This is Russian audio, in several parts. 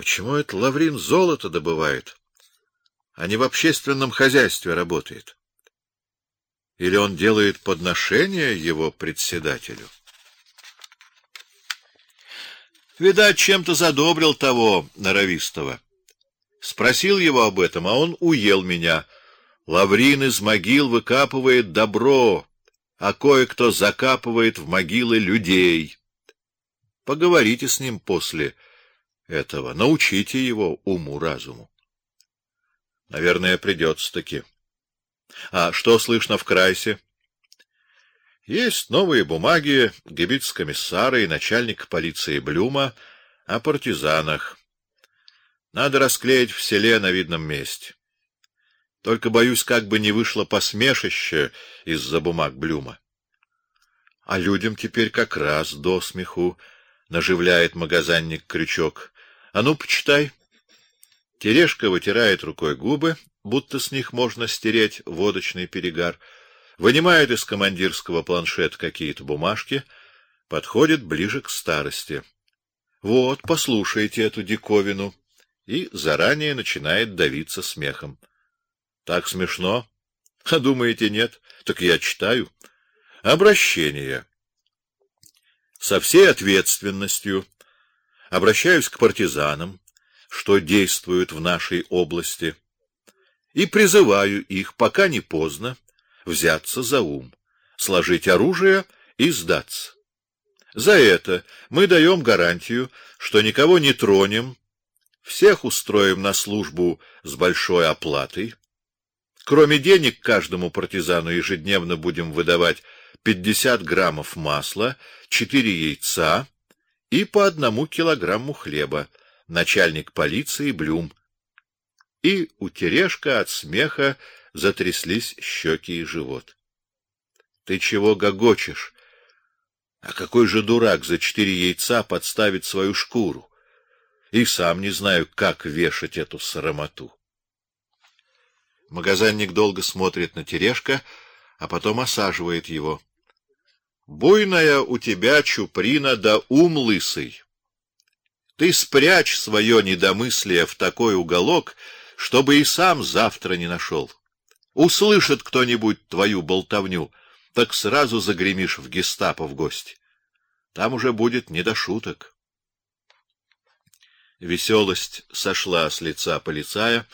Почему это Лаврин золото добывает, а не в общественном хозяйстве работает? Или он делает подношение его председателю? Видать, чем-то задобрил того норовистого. Спросил его об этом, а он уел меня. Лаврин из могил выкапывает добро, а кое-кто закапывает в могилы людей. Поговорите с ним после этого, научите его уму-разуму. Наверное, придется-таки. А что слышно в Крайсе? Есть новые бумаги гибиц-комиссара и начальника полиции Блюма о партизанах. Надо расклеить в селе на видном месте. Только боюсь, как бы не вышло посмешище из-за бумаг Блюма. А людям теперь как раз до смеху наживляет магазинник крючок. А ну, почитай. Терешка вытирает рукой губы, будто с них можно стереть водочный перегар, вынимает из командирского планшета какие-то бумажки, подходит ближе к старости. Вот, послушайте эту диковину и заранее начинает давиться смехом. Так смешно? А думаете, нет? Так я читаю. Обращение. Со всей ответственностью обращаюсь к партизанам, что действуют в нашей области, и призываю их, пока не поздно, взяться за ум, сложить оружие и сдаться. За это мы даем гарантию, что никого не тронем, всех устроим на службу с большой оплатой. Кроме денег каждому партизану ежедневно будем выдавать 50 граммов масла, 4 яйца и по одному килограмму хлеба. Начальник полиции Блюм. И у Терешка от смеха затряслись щеки и живот. Ты чего гогочешь? А какой же дурак за четыре яйца подставит свою шкуру? И сам не знаю, как вешать эту срамоту. Магазинник долго смотрит на Терешка, а потом осаживает его. Буйная у тебя чуприна да ум лысый. Ты спрячь свое недомыслие в такой уголок, чтобы и сам завтра не нашел. Услышит кто-нибудь твою болтовню, так сразу загремишь в гестапо в гости. Там уже будет не до шуток. Веселость сошла с лица полицая,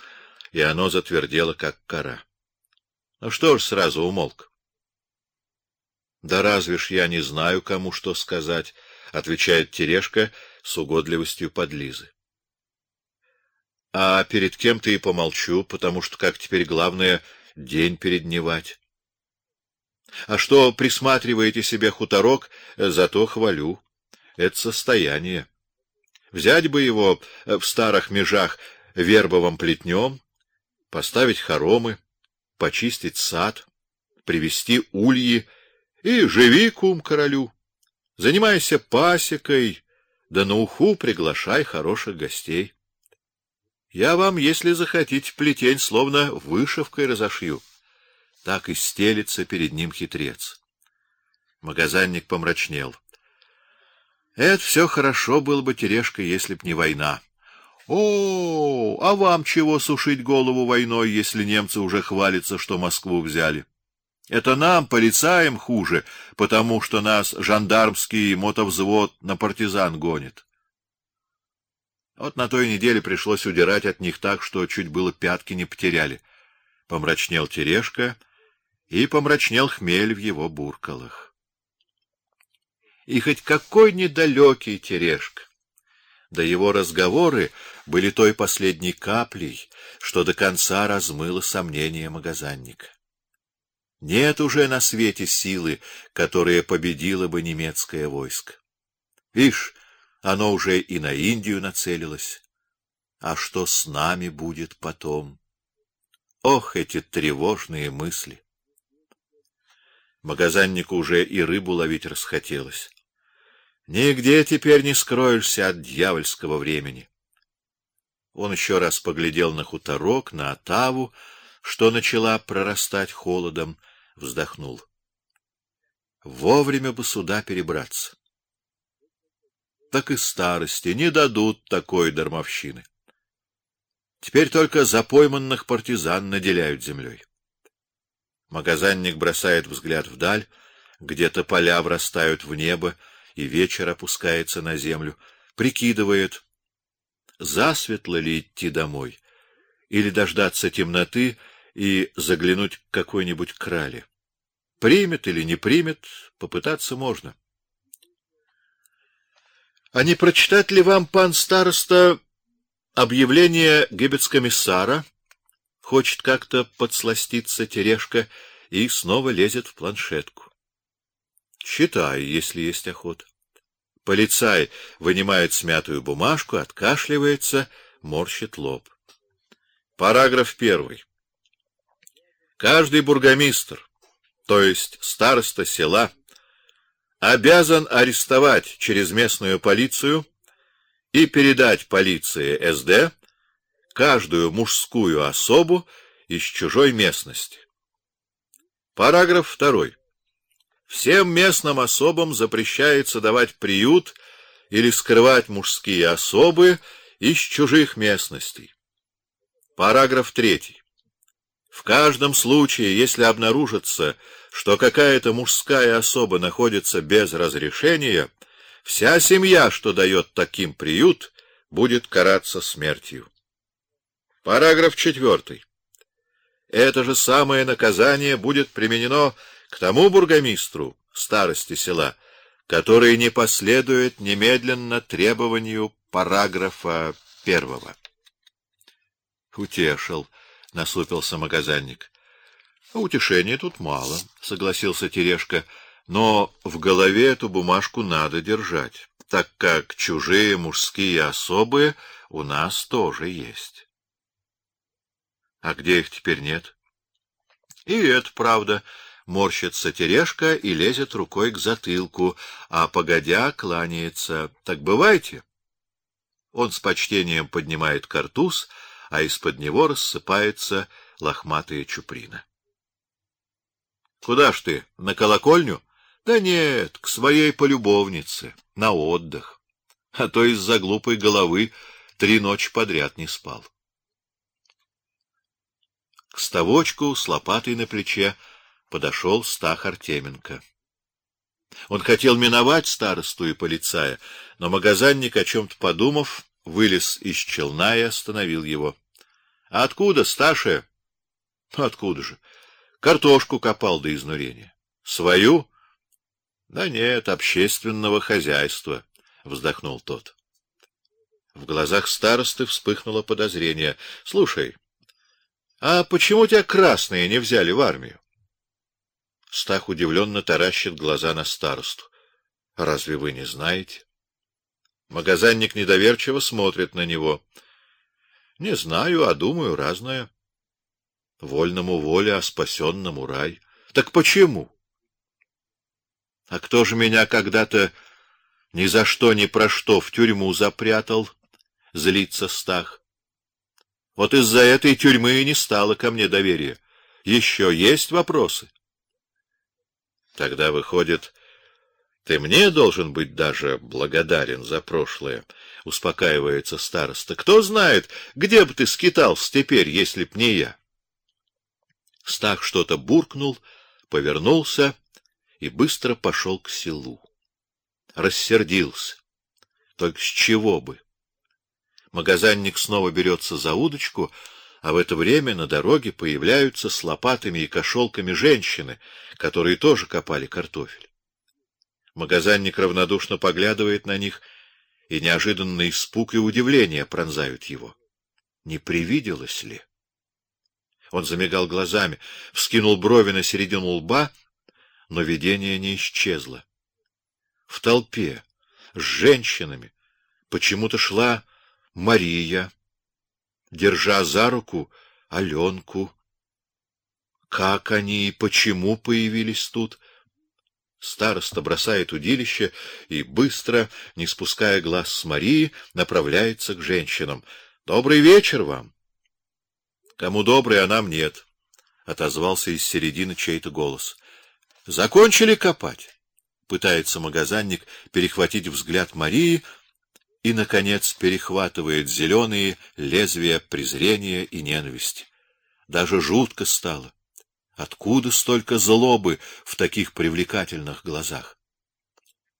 и оно затвердело как кора. Ну что ж, сразу умолк. Да разве ж я не знаю, кому что сказать, отвечает Терешка с угодливостью подлизы. А перед кем ты и помолчу, потому что как теперь главное день передневать. А что присматриваете себе хуторок, зато хвалю. Это состояние. Взять бы его в старых межах вербовым плетнем, поставить хоромы, почистить сад, привести ульи и живи кум королю. Занимайся пасекой, да на уху приглашай хороших гостей. Я вам, если захотите, плетень словно вышивкой разошью. Так и стелится перед ним хитрец. Магазинник помрачнел. Это все хорошо было бы, Терешка, если б не война. О, а вам чего сушить голову войной, если немцы уже хвалятся, что Москву взяли? Это нам, полицаям, хуже, потому что нас жандармский мотовзвод на партизан гонит. Вот на той неделе пришлось удирать от них так, что чуть было пятки не потеряли. Помрачнел Терешка, и помрачнел хмель в его буркалах. И хоть какой недалекий Терешка, да его разговоры были той последней каплей, что до конца размыло сомнения магазинника. Нет уже на свете силы, которая победила бы немецкое войско. Вишь, оно уже и на Индию нацелилось. А что с нами будет потом? Ох, эти тревожные мысли. Магазиннику уже и рыбу ловить расхотелось. Нигде теперь не скроешься от дьявольского времени. Он еще раз поглядел на хуторок, на Отаву, что начала прорастать холодом, вздохнул. Вовремя бы сюда перебраться. так и старости не дадут такой дармовщины. Теперь только запойманных партизан наделяют землей. Магазинник бросает взгляд вдаль, где-то поля врастают в небо, и вечер опускается на землю, прикидывает, засветло ли идти домой или дождаться темноты и заглянуть к какой-нибудь крале. Примет или не примет, попытаться можно. А не прочитать ли вам, пан староста, объявление гибецкомиссара? Хочет как-то подсластиться Терешка и снова лезет в планшетку. Читай, если есть охота. Полицай вынимает смятую бумажку, откашливается, морщит лоб. Параграф первый. Каждый бургомистр, то есть староста села, обязан арестовать через местную полицию и передать полиции СД каждую мужскую особу из чужой местности. Параграф второй. Всем местным особам запрещается давать приют или скрывать мужские особы из чужих местностей. Параграф третий. В каждом случае, если обнаружится, что какая-то мужская особа находится без разрешения, вся семья, что дает таким приют, будет караться смертью. Параграф четвертый. Это же самое наказание будет применено к тому бургомистру старости села, который не последует немедленно требованию параграфа первого. Утешил, насупился магазинник. Утешения тут мало, согласился Терешка, но в голове эту бумажку надо держать, так как чужие мужские особы у нас тоже есть. А где их теперь нет? И это правда. Морщится Терешка и лезет рукой к затылку, а погодя кланяется. Так бывайте. Он с почтением поднимает картуз, а из-под него рассыпается лохматая чуприна. Куда ж ты? На колокольню? Да нет, к своей полюбовнице, на отдых. А то из-за глупой головы три ночи подряд не спал. К ставочку с лопатой на плече подошел Стах Артеменко. Он хотел миновать старосту и полицая, но магазинник, о чем то подумав, вылез из челна и остановил его. А откуда, Сташе? Ну откуда же? Картошку копал до изнурения. Свою? Да нет, общественного хозяйства, вздохнул тот. В глазах старосты вспыхнуло подозрение. Слушай, а почему тебя красные не взяли в армию? Стах удивленно таращит глаза на старосту. Разве вы не знаете? Магазинник недоверчиво смотрит на него. Не знаю, а думаю разное. Вольному воля, а спасенному рай. Так почему? А кто же меня когда-то ни за что ни про что в тюрьму запрятал? Злится Стах. Вот из-за этой тюрьмы и не стало ко мне доверия. Еще есть вопросы? Тогда выходит, ты мне должен быть даже благодарен за прошлое, успокаивается староста. Кто знает, где бы ты скитался теперь, если б не я. Стах что-то буркнул, повернулся и быстро пошел к селу. Рассердился. Только с чего бы? Магазинник снова берется за удочку, а в это время на дороге появляются с лопатами и кошелками женщины, которые тоже копали картофель. Магазинник равнодушно поглядывает на них, и неожиданный испуг и удивление пронзают его. Не привиделось ли? Он замигал глазами, вскинул брови на середину лба, но видение не исчезло. В толпе с женщинами почему-то шла Мария, держа за руку Аленку. Как они и почему появились тут? Староста бросает удилище и быстро, не спуская глаз с Марии, направляется к женщинам. Добрый вечер вам. Кому добрый, а нам нет, отозвался из середины чей-то голос. Закончили копать. Пытается магазинник перехватить взгляд Марии, и наконец перехватывает зеленые лезвия презрения и ненависти. Даже жутко стало. Откуда столько злобы в таких привлекательных глазах?